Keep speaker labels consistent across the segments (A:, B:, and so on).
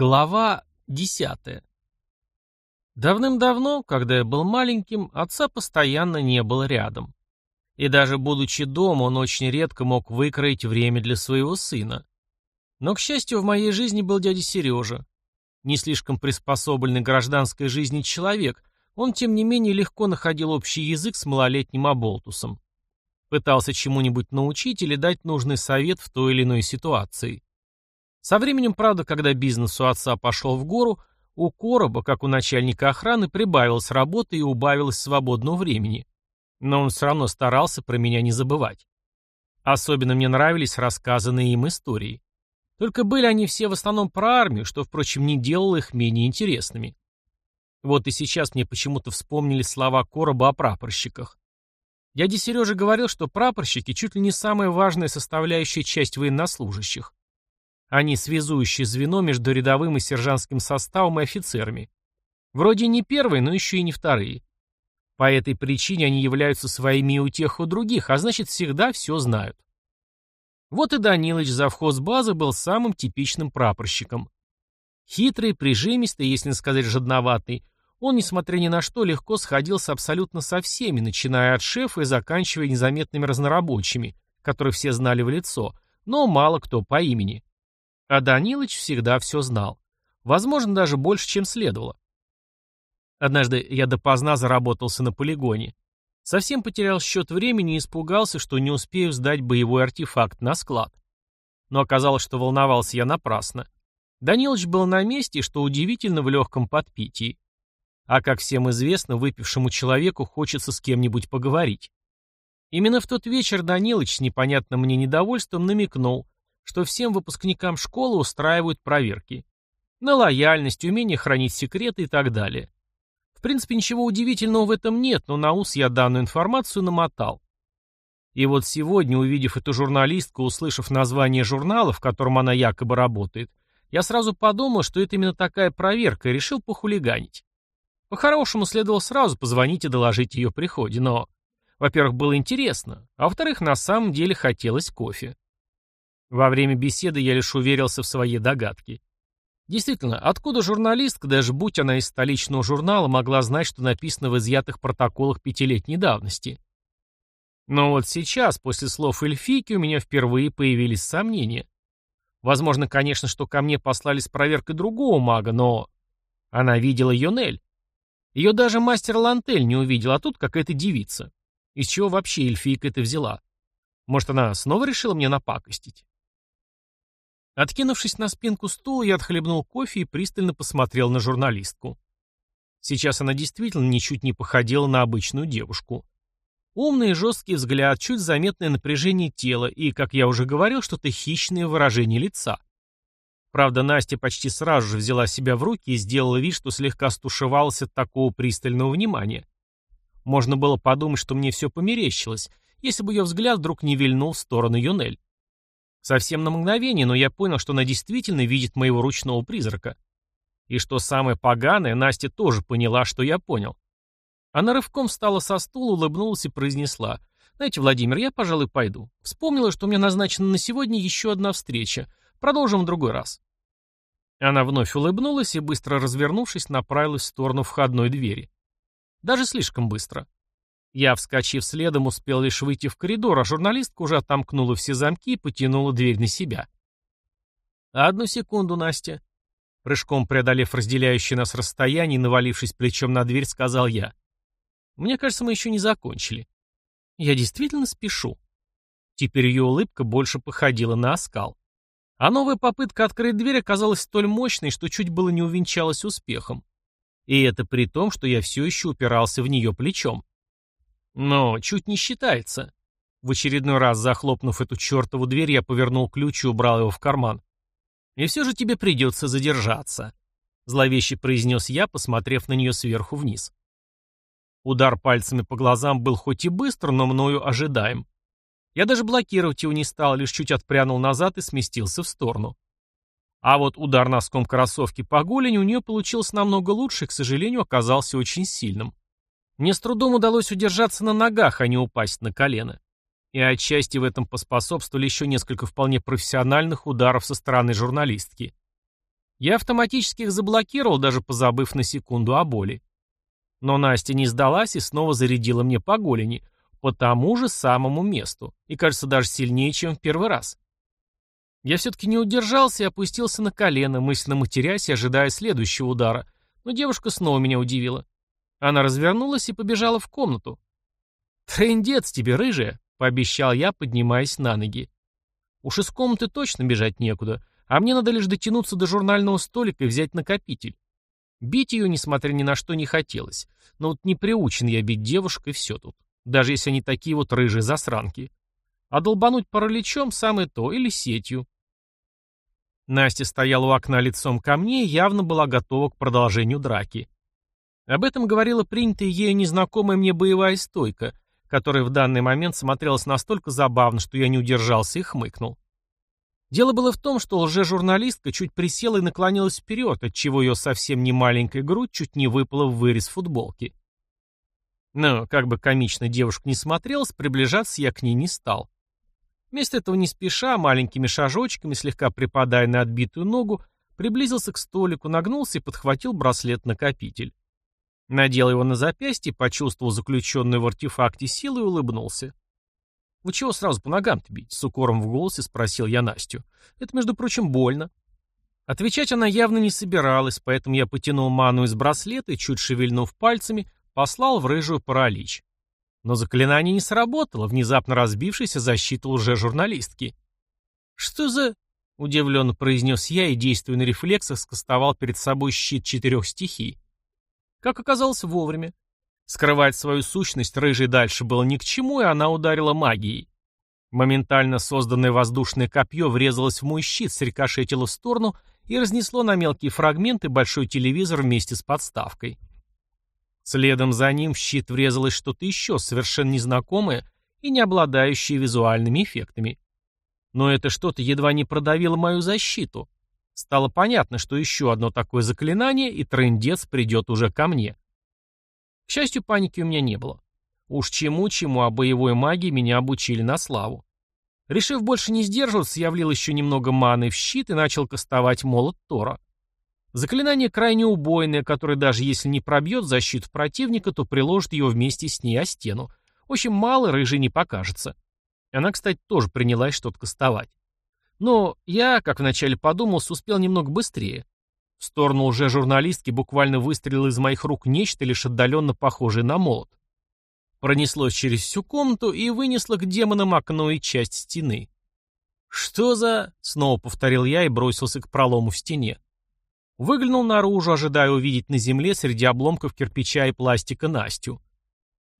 A: Глава десятая. Давным-давно, когда я был маленьким, отца постоянно не было рядом. И даже будучи дома, он очень редко мог выкроить время для своего сына. Но, к счастью, в моей жизни был дядя Сережа. Не слишком приспособленный к гражданской жизни человек, он, тем не менее, легко находил общий язык с малолетним оболтусом. Пытался чему-нибудь научить или дать нужный совет в той или иной ситуации. Со временем, правда, когда бизнес у отца пошел в гору, у Короба, как у начальника охраны, прибавилось работы и убавилось свободного времени. Но он все равно старался про меня не забывать. Особенно мне нравились рассказанные им истории. Только были они все в основном про армию, что, впрочем, не делало их менее интересными. Вот и сейчас мне почему-то вспомнили слова Короба о прапорщиках. Дядя Сережа говорил, что прапорщики чуть ли не самая важная составляющая часть военнослужащих. Они связующее звено между рядовым и сержантским составом и офицерами. Вроде не первые, но еще и не вторые. По этой причине они являются своими и у тех, у других, а значит всегда все знают. Вот и Данилыч, завхоз базы, был самым типичным прапорщиком. Хитрый, прижимистый, если не сказать жадноватый, он, несмотря ни на что, легко сходился абсолютно со всеми, начиная от шефа и заканчивая незаметными разнорабочими, которых все знали в лицо, но мало кто по имени. А Данилыч всегда все знал. Возможно, даже больше, чем следовало. Однажды я допоздна заработался на полигоне. Совсем потерял счет времени и испугался, что не успею сдать боевой артефакт на склад. Но оказалось, что волновался я напрасно. Данилыч был на месте, что удивительно, в легком подпитии. А как всем известно, выпившему человеку хочется с кем-нибудь поговорить. Именно в тот вечер Данилыч с непонятным мне недовольством намекнул, что всем выпускникам школы устраивают проверки. На лояльность, умение хранить секреты и так далее. В принципе, ничего удивительного в этом нет, но на ус я данную информацию намотал. И вот сегодня, увидев эту журналистку, услышав название журнала, в котором она якобы работает, я сразу подумал, что это именно такая проверка, и решил похулиганить. По-хорошему, следовало сразу позвонить и доложить ее приходе, но, во-первых, было интересно, а во-вторых, на самом деле хотелось кофе. Во время беседы я лишь уверился в своей догадке. Действительно, откуда журналистка, даже будь она из столичного журнала, могла знать, что написано в изъятых протоколах пятилетней давности? Но вот сейчас, после слов Эльфики, у меня впервые появились сомнения. Возможно, конечно, что ко мне послали с проверкой другого мага, но... Она видела Йонель. Ее даже мастер Лантель не увидел, а тут какая-то девица. Из чего вообще эльфийка это взяла? Может, она снова решила мне напакостить? Откинувшись на спинку стула, я отхлебнул кофе и пристально посмотрел на журналистку. Сейчас она действительно ничуть не походила на обычную девушку. Умный и жесткий взгляд, чуть заметное напряжение тела и, как я уже говорил, что-то хищное выражение лица. Правда, Настя почти сразу же взяла себя в руки и сделала вид, что слегка стушевалась от такого пристального внимания. Можно было подумать, что мне все померещилось, если бы ее взгляд вдруг не вильнул в сторону Юнель. Совсем на мгновение, но я понял, что она действительно видит моего ручного призрака. И что самое поганое, Настя тоже поняла, что я понял. Она рывком встала со стула, улыбнулась и произнесла. «Знаете, Владимир, я, пожалуй, пойду. Вспомнила, что у меня назначена на сегодня еще одна встреча. Продолжим в другой раз». Она вновь улыбнулась и, быстро развернувшись, направилась в сторону входной двери. Даже слишком быстро. Я, вскочив следом, успел лишь выйти в коридор, а журналистка уже отомкнула все замки и потянула дверь на себя. «Одну секунду, Настя». Прыжком преодолев разделяющее нас расстояние и навалившись плечом на дверь, сказал я. «Мне кажется, мы еще не закончили. Я действительно спешу». Теперь ее улыбка больше походила на оскал. А новая попытка открыть дверь оказалась столь мощной, что чуть было не увенчалась успехом. И это при том, что я все еще упирался в нее плечом. Но чуть не считается. В очередной раз захлопнув эту чертову дверь, я повернул ключ и убрал его в карман. «И все же тебе придется задержаться», — зловеще произнес я, посмотрев на нее сверху вниз. Удар пальцами по глазам был хоть и быстр, но мною ожидаем. Я даже блокировать его не стал, лишь чуть отпрянул назад и сместился в сторону. А вот удар носком кроссовки по голени у нее получился намного лучше и, к сожалению, оказался очень сильным. Мне с трудом удалось удержаться на ногах, а не упасть на колено. И отчасти в этом поспособствовали еще несколько вполне профессиональных ударов со стороны журналистки. Я автоматически их заблокировал, даже позабыв на секунду о боли. Но Настя не сдалась и снова зарядила мне по голени, по тому же самому месту, и, кажется, даже сильнее, чем в первый раз. Я все-таки не удержался и опустился на колено, мысленно матерясь и ожидая следующего удара, но девушка снова меня удивила. Она развернулась и побежала в комнату. «Трындец тебе, рыжая!» — пообещал я, поднимаясь на ноги. «Уж из комнаты точно бежать некуда, а мне надо лишь дотянуться до журнального столика и взять накопитель. Бить ее, несмотря ни на что, не хотелось. Но вот не приучен я бить девушек, и все тут. Даже если они такие вот рыжие засранки. А долбануть параличом самое то, или сетью. Настя стояла у окна лицом ко мне и явно была готова к продолжению драки. Об этом говорила принятая ею незнакомая мне боевая стойка, которая в данный момент смотрелась настолько забавно, что я не удержался и хмыкнул. Дело было в том, что лже-журналистка чуть присела и наклонилась вперед, отчего ее совсем не маленькая грудь чуть не выпала в вырез футболки. Но, как бы комично девушка не смотрелась, приближаться я к ней не стал. Вместо этого не спеша, маленькими шажочками, слегка припадая на отбитую ногу, приблизился к столику, нагнулся и подхватил браслет-накопитель. Надел его на запястье, почувствовал заключенную в артефакте силу и улыбнулся. «Вы чего сразу по ногам-то бить?» — с укором в голосе спросил я Настю. «Это, между прочим, больно». Отвечать она явно не собиралась, поэтому я потянул ману из браслета и, чуть шевельнув пальцами, послал в рыжую паралич. Но заклинание не сработало, внезапно разбившись о защиту журналистки. «Что за...» — удивленно произнес я и, действуя на рефлексах, скостовал перед собой щит четырех стихий. Как оказалось, вовремя. Скрывать свою сущность рыжей дальше было ни к чему, и она ударила магией. Моментально созданное воздушное копье врезалось в мой щит, срикошетило в сторону и разнесло на мелкие фрагменты большой телевизор вместе с подставкой. Следом за ним в щит врезалось что-то еще совершенно незнакомое и не обладающее визуальными эффектами. Но это что-то едва не продавило мою защиту. Стало понятно, что еще одно такое заклинание, и трындец придет уже ко мне. К счастью, паники у меня не было. Уж чему-чему, а боевой магии меня обучили на славу. Решив больше не сдерживаться, я влил еще немного маны в щит и начал кастовать молот Тора. Заклинание крайне убойное, которое даже если не пробьет защиту противника, то приложит ее вместе с ней о стену. В общем, мало рыжий не покажется. Она, кстати, тоже принялась что-то кастовать. Но я, как вначале подумал, успел немного быстрее. В сторону уже журналистки буквально выстрелил из моих рук нечто лишь отдаленно похожее на молот. Пронеслось через всю комнату и вынесло к демонам окно и часть стены. «Что за...» — снова повторил я и бросился к пролому в стене. Выглянул наружу, ожидая увидеть на земле среди обломков кирпича и пластика Настю.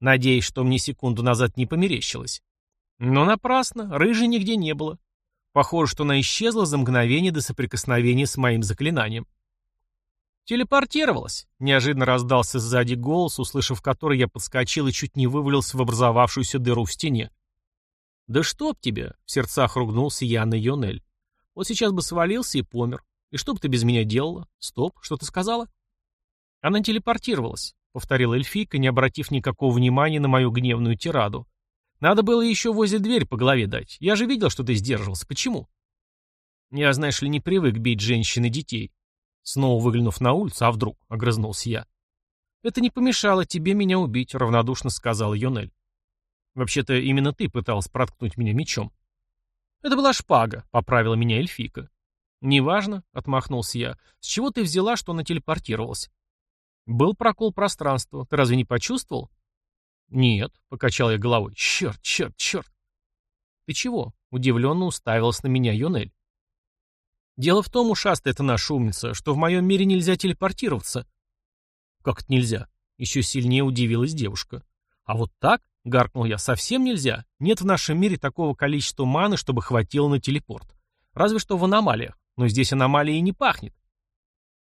A: Надеясь, что мне секунду назад не померещилось. Но напрасно, рыжей нигде не было. Похоже, что она исчезла за мгновение до соприкосновения с моим заклинанием. Телепортировалась. Неожиданно раздался сзади голос, услышав который, я подскочил и чуть не вывалился в образовавшуюся дыру в стене. «Да чтоб тебя!» — в сердцах ругнулся я на Йонель. «Вот сейчас бы свалился и помер. И что бы ты без меня делала? Стоп, что ты сказала? Она телепортировалась, повторила эльфийка, не обратив никакого внимания на мою гневную тираду. Надо было еще возле дверь по голове дать. Я же видел, что ты сдерживался. Почему? Я, знаешь ли, не привык бить женщин и детей. Снова выглянув на улицу, а вдруг, огрызнулся я. Это не помешало тебе меня убить, равнодушно сказал Йонель. Вообще-то именно ты пыталась проткнуть меня мечом. Это была шпага, поправила меня эльфийка. «Неважно», — отмахнулся я. «С чего ты взяла, что она телепортировалась?» «Был прокол пространства. Ты разве не почувствовал?» «Нет», — покачал я головой. «Черт, черт, черт!» «Ты чего?» — удивленно уставилась на меня Юнель. «Дело в том, ушастая это наша умница, что в моем мире нельзя телепортироваться». «Как это нельзя?» — еще сильнее удивилась девушка. «А вот так?» — гаркнул я. «Совсем нельзя. Нет в нашем мире такого количества маны, чтобы хватило на телепорт. Разве что в аномалиях. Но здесь аномалией не пахнет.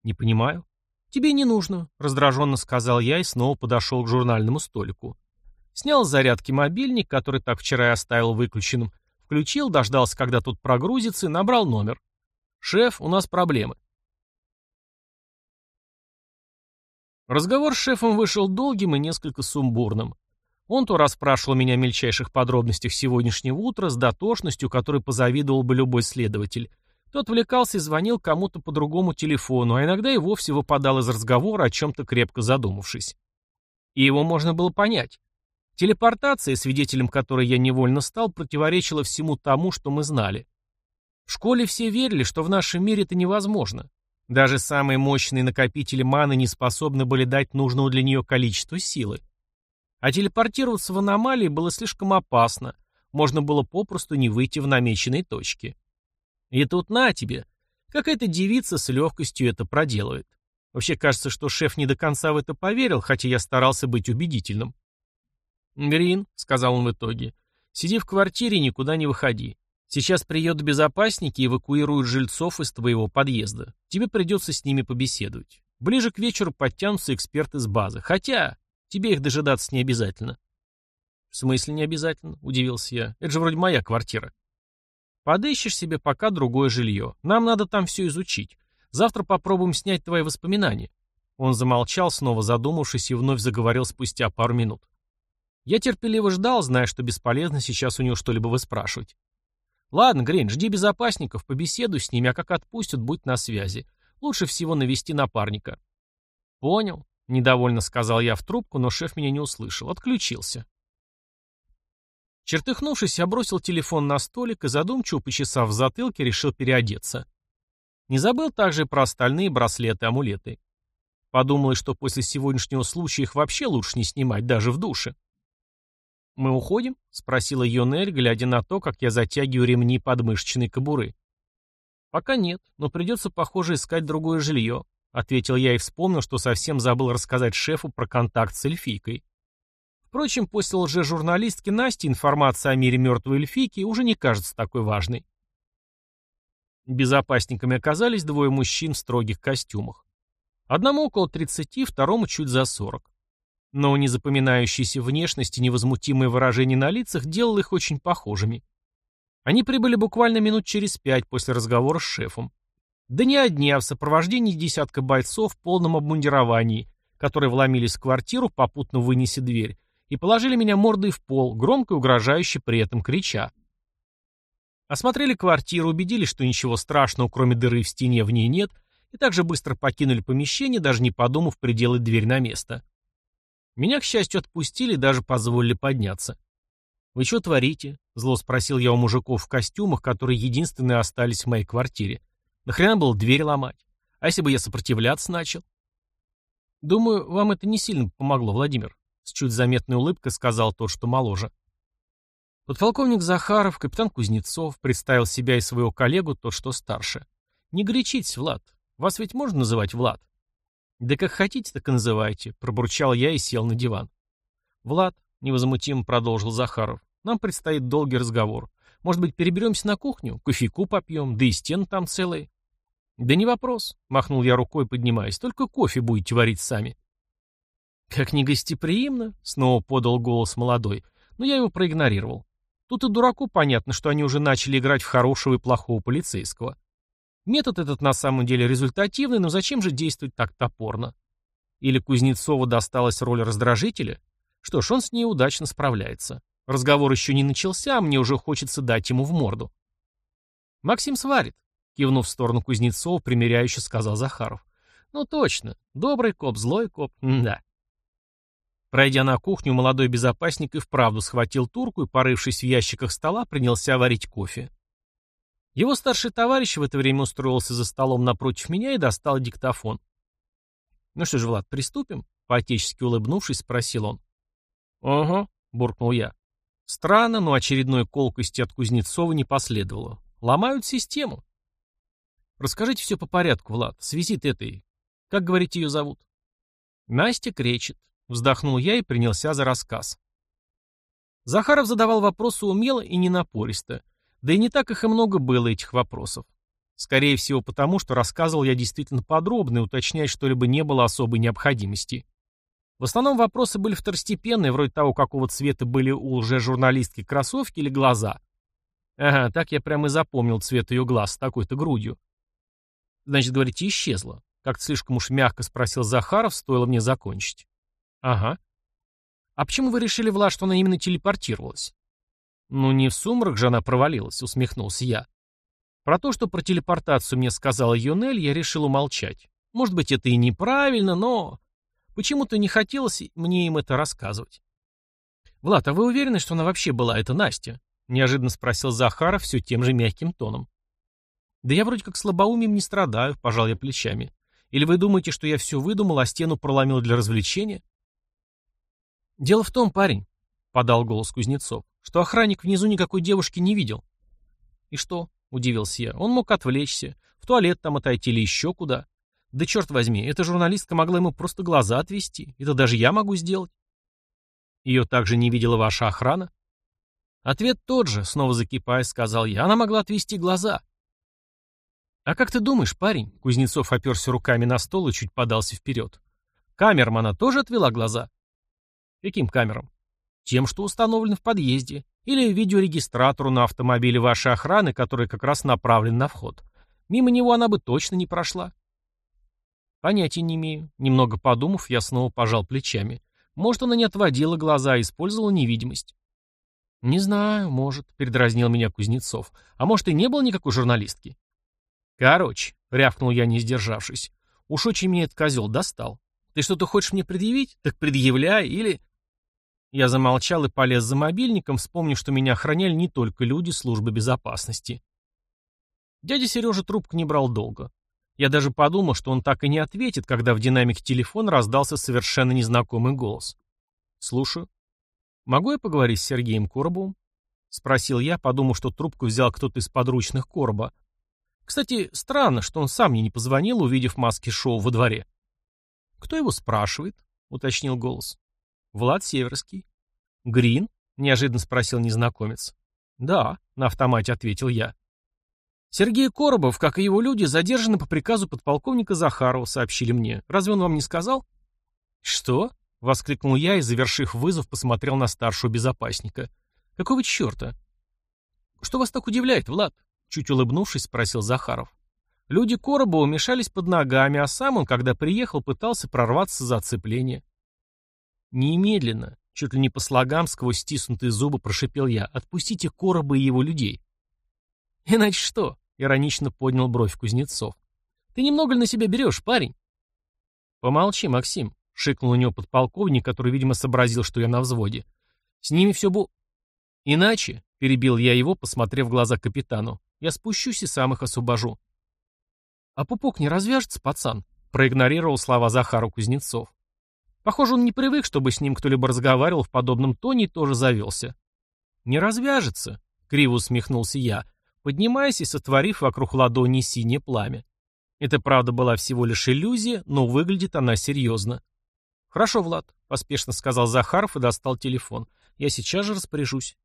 A: Не понимаю. Тебе не нужно, раздраженно сказал я и снова подошел к журнальному столику. Снял с зарядки мобильник, который так вчера и оставил выключенным, включил, дождался, когда тут прогрузится, и набрал номер. «Шеф, у нас проблемы». Разговор с шефом вышел долгим и несколько сумбурным. Он то расспрашивал меня о мельчайших подробностях сегодняшнего утра с дотошностью, которой позавидовал бы любой следователь, Тот отвлекался и звонил кому-то по другому телефону, а иногда и вовсе выпадал из разговора, о чем-то крепко задумавшись. И его можно было понять. Телепортация, свидетелем которой я невольно стал, противоречила всему тому, что мы знали. В школе все верили, что в нашем мире это невозможно. Даже самые мощные накопители маны не способны были дать нужного для нее количества силы. А телепортироваться в аномалии было слишком опасно, можно было попросту не выйти в намеченной точке. И тут на тебе. Какая-то девица с легкостью это проделывает. Вообще кажется, что шеф не до конца в это поверил, хотя я старался быть убедительным. «Грин», — сказал он в итоге, — «сиди в квартире никуда не выходи. Сейчас приедут безопасники и эвакуируют жильцов из твоего подъезда. Тебе придется с ними побеседовать. Ближе к вечеру подтянутся эксперты с базы. Хотя, тебе их дожидаться не обязательно». «В смысле не обязательно?» — удивился я. «Это же вроде моя квартира». Подыщешь себе пока другое жилье. Нам надо там все изучить. Завтра попробуем снять твои воспоминания». Он замолчал, снова задумавшись, и вновь заговорил спустя пару минут. Я терпеливо ждал, зная, что бесполезно сейчас у него что-либо выспрашивать. «Ладно, Грин, жди безопасников, побеседуй с ними, а как отпустят, будь на связи. Лучше всего навести напарника». «Понял», — недовольно сказал я в трубку, но шеф меня не услышал. Отключился. Чертыхнувшись, я бросил телефон на столик и, задумчиво почесав в затылке, решил переодеться. Не забыл также про остальные браслеты-амулеты. Подумалось, что после сегодняшнего случая их вообще лучше не снимать, даже в душе. «Мы уходим?» — спросила Йонель, глядя на то, как я затягиваю ремни подмышечной кобуры. «Пока нет, но придется, похоже, искать другое жилье», — ответил я и вспомнил, что совсем забыл рассказать шефу про контакт с эльфийкой. Впрочем, после лжежурналистки Насти информация о мире мертвой эльфийки уже не кажется такой важной. Безопасниками оказались двое мужчин в строгих костюмах. Одному около 30, второму чуть за 40. Но незапоминающиеся внешности и невозмутимое выражение на лицах делало их очень похожими. Они прибыли буквально минут через пять после разговора с шефом. Да не одни, а в сопровождении десятка бойцов в полном обмундировании, которые вломились в квартиру, попутно вынеся дверь, и положили меня мордой в пол, громко и угрожающе при этом крича. Осмотрели квартиру, убедились, что ничего страшного, кроме дыры в стене, в ней нет, и также быстро покинули помещение, даже не подумав приделать дверь на место. Меня, к счастью, отпустили и даже позволили подняться. «Вы что творите?» — зло спросил я у мужиков в костюмах, которые единственные остались в моей квартире. «Нахрена было дверь ломать? А если бы я сопротивляться начал?» «Думаю, вам это не сильно помогло, Владимир», — с чуть заметной улыбкой сказал тот, что моложе. Подполковник Захаров, капитан Кузнецов, представил себя и своего коллегу, тот, что старше. «Не горячитесь, Влад. Вас ведь можно называть Влад?» «Да как хотите, так и называйте», — пробурчал я и сел на диван. «Влад», — невозмутимо продолжил Захаров, — «нам предстоит долгий разговор. Может быть, переберемся на кухню, кофейку попьем, да и стен там целые». «Да не вопрос», — махнул я рукой, поднимаясь, — «только кофе будете варить сами». «Как негостеприимно», — снова подал голос молодой, но я его проигнорировал. Тут и дураку понятно, что они уже начали играть в хорошего и плохого полицейского. Метод этот на самом деле результативный, но зачем же действовать так топорно? Или Кузнецову досталась роль раздражителя? Что ж, он с ней удачно справляется. Разговор еще не начался, а мне уже хочется дать ему в морду. «Максим сварит», — кивнув в сторону Кузнецова, примиряюще сказал Захаров. «Ну точно, добрый коп, злой коп, да». Пройдя на кухню, молодой безопасник и вправду схватил турку и, порывшись в ящиках стола, принялся варить кофе. Его старший товарищ в это время устроился за столом напротив меня и достал диктофон. «Ну что ж, Влад, приступим?» — поотечески улыбнувшись, спросил он. «Ого», — буркнул я. Странно, но очередной колкости от Кузнецова не последовало. Ломают систему. Расскажите все по порядку, Влад. С визит этой. Как, говорите, ее зовут? Настя кречет. Вздохнул я и принялся за рассказ. Захаров задавал вопросы умело и не напористо. Да и не так их и много было, этих вопросов. Скорее всего потому, что рассказывал я действительно подробно и уточнять что-либо не было особой необходимости. В основном вопросы были второстепенные, вроде того, какого цвета были у лже-журналистки кроссовки или глаза. Ага, так я прямо и запомнил цвет ее глаз с такой-то грудью. Значит, говорите, исчезла. Как-то слишком уж мягко спросил Захаров, стоило мне закончить. Ага. А почему вы решили, Влад, что она именно телепортировалась? Ну, не в сумрак же она провалилась, усмехнулся я. Про то, что про телепортацию мне сказала Юнель, я решил умолчать. Может быть, это и неправильно, но... Почему-то не хотелось мне им это рассказывать. «Влад, а вы уверены, что она вообще была, это Настя?» — неожиданно спросил Захаров все тем же мягким тоном. «Да я вроде как слабоумием не страдаю», — пожал я плечами. «Или вы думаете, что я все выдумал, а стену проломил для развлечения?» «Дело в том, парень», — подал голос Кузнецов, «что охранник внизу никакой девушки не видел». «И что?» — удивился я. «Он мог отвлечься, в туалет там отойти или еще куда. Да черт возьми, эта журналистка могла ему просто глаза отвести. Это даже я могу сделать». «Ее также не видела ваша охрана?» «Ответ тот же», — снова закипая, сказал я. «Она могла отвести глаза». «А как ты думаешь, парень?» Кузнецов оперся руками на стол и чуть подался вперед. «Камерам она тоже отвела глаза?» «Каким камерам?» «Тем, что установлен в подъезде. Или видеорегистратору на автомобиле вашей охраны, который как раз направлен на вход. Мимо него она бы точно не прошла». «Понятия не имею». Немного подумав, я снова пожал плечами. «Может, она не отводила глаза, а использовала невидимость». «Не знаю, может», — передразнил меня Кузнецов. «А может, и не было никакой журналистки?» «Короче», — рявкнул я, не сдержавшись, — «уж очень меня этот козел достал. Ты что-то хочешь мне предъявить? Так предъявляй, или...» Я замолчал и полез за мобильником, вспомнив, что меня охраняли не только люди службы безопасности. Дядя Сережа трубку не брал долго. Я даже подумал, что он так и не ответит, когда в динамике телефона раздался совершенно незнакомый голос. «Слушаю. Могу я поговорить с Сергеем Коробовым?» — спросил я, подумав, что трубку взял кто-то из подручных Короба, кстати, странно, что он сам мне не позвонил, увидев маски шоу во дворе. «Кто его спрашивает?» — уточнил голос. «Влад Северский». «Грин?» — неожиданно спросил незнакомец. «Да», — на автомате ответил я. «Сергей Коробов, как и его люди, задержаны по приказу подполковника Захарова», — сообщили мне. «Разве он вам не сказал?» «Что?» — воскликнул я и, завершив вызов, посмотрел на старшего безопасника. «Какого черта?» «Что вас так удивляет, Влад?» Чуть улыбнувшись, спросил Захаров. Люди Коробова мешались под ногами, а сам он, когда приехал, пытался прорваться за оцепление. Немедленно, чуть ли не по слогам, сквозь стиснутые зубы прошипел я, отпустите Короба и его людей. Иначе что? Иронично поднял бровь Кузнецов. Ты немного ли на себя берешь, парень? Помолчи, Максим, шикнул у него подполковник, который, видимо, сообразил, что я на взводе. С ними все бу... Иначе, перебил я его, посмотрев в глаза капитану, я спущусь и сам их освобожу. А пупок не развяжется, пацан? Проигнорировал слова Захару Кузнецов. Похоже, он не привык, чтобы с ним кто-либо разговаривал в подобном тоне и тоже завелся. «Не развяжется», — криво усмехнулся я, поднимаясь и сотворив вокруг ладони синее пламя. Это, правда, была всего лишь иллюзия, но выглядит она серьезно. «Хорошо, Влад», — поспешно сказал Захаров и достал телефон. «Я сейчас же распоряжусь».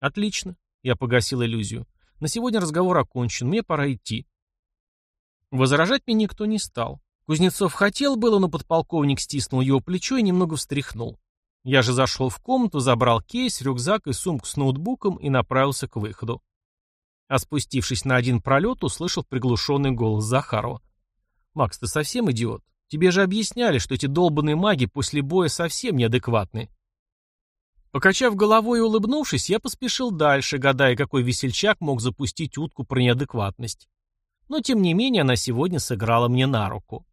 A: «Отлично», — я погасил иллюзию. На сегодня разговор окончен, мне пора идти. Возражать мне никто не стал. Кузнецов хотел было, но подполковник стиснул его плечо и немного встряхнул. Я же зашел в комнату, забрал кейс, рюкзак и сумку с ноутбуком и направился к выходу. А спустившись на один пролет, услышал приглушенный голос Захарова. «Макс, ты совсем идиот? Тебе же объясняли, что эти долбанные маги после боя совсем неадекватны». Покачав головой и улыбнувшись, я поспешил дальше, гадая, какой весельчак мог запустить утку про неадекватность. Но тем не менее она сегодня сыграла мне на руку.